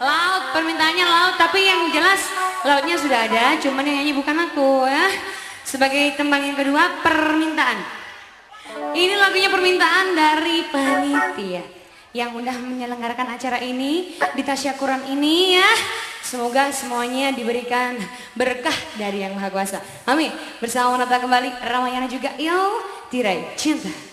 laut, permintaannya laut, tapi yang jelas lautnya sudah ada, cuman yang nyanyi bukan aku ya. Sebagai tembang yang kedua, permintaan. Ini lagunya permintaan dari panitia yang udah menyelenggarakan acara ini di tasyakuran ini ya. Semoga semuanya diberikan berkah dari Yang Maha Kuasa. Amin. Bersama Nata kembali Ramayana juga. Yo, tirai cinta.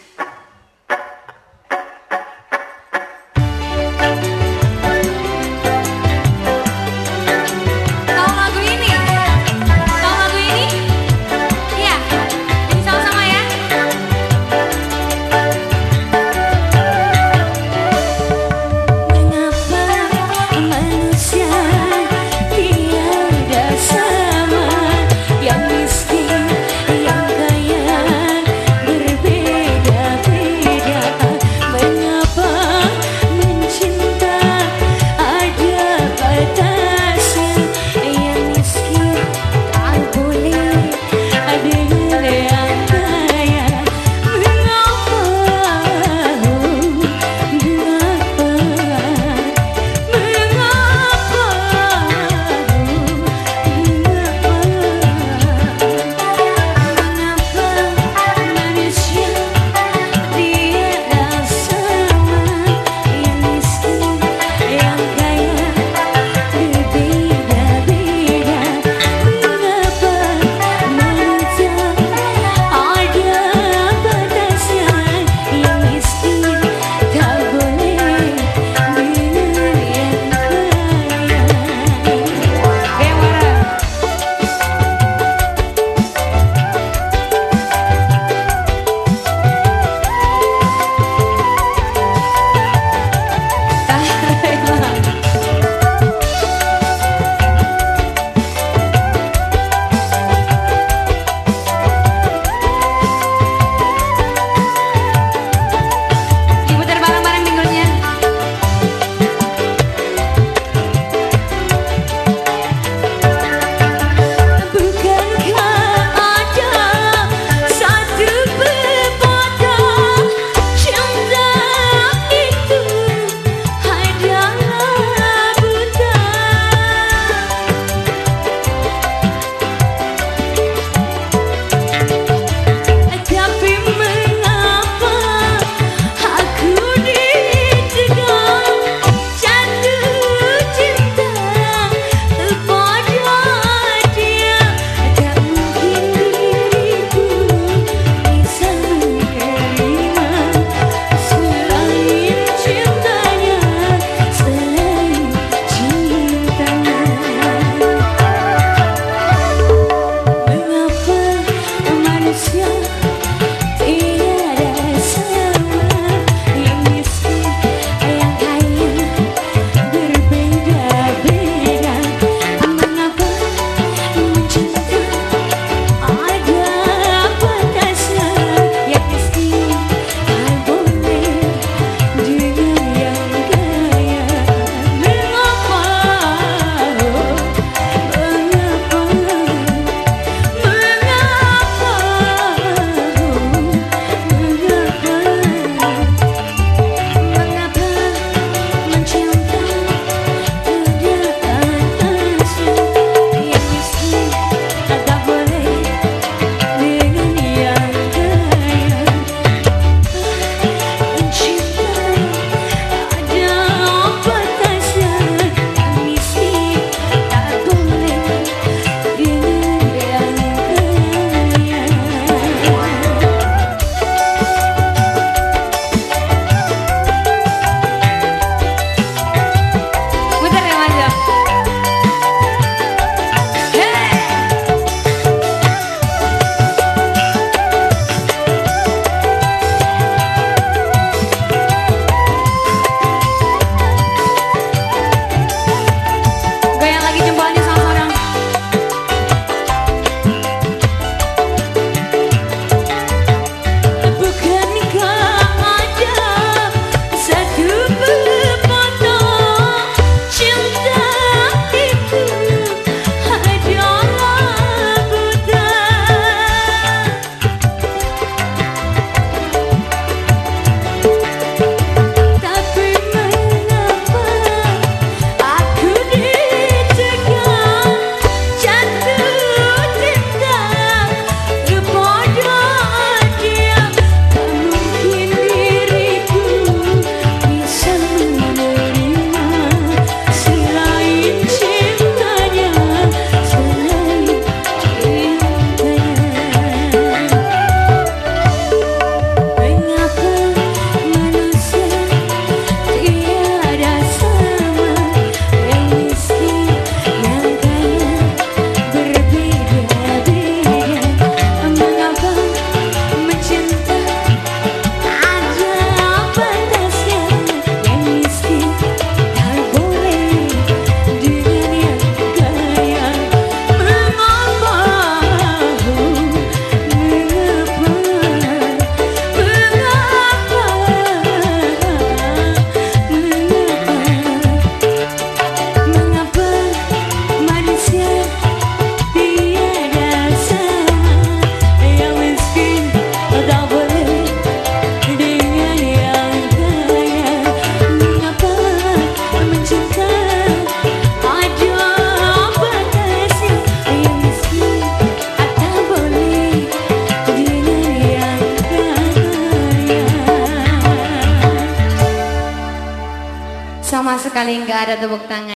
Sekali nggak ada tepuk tangan.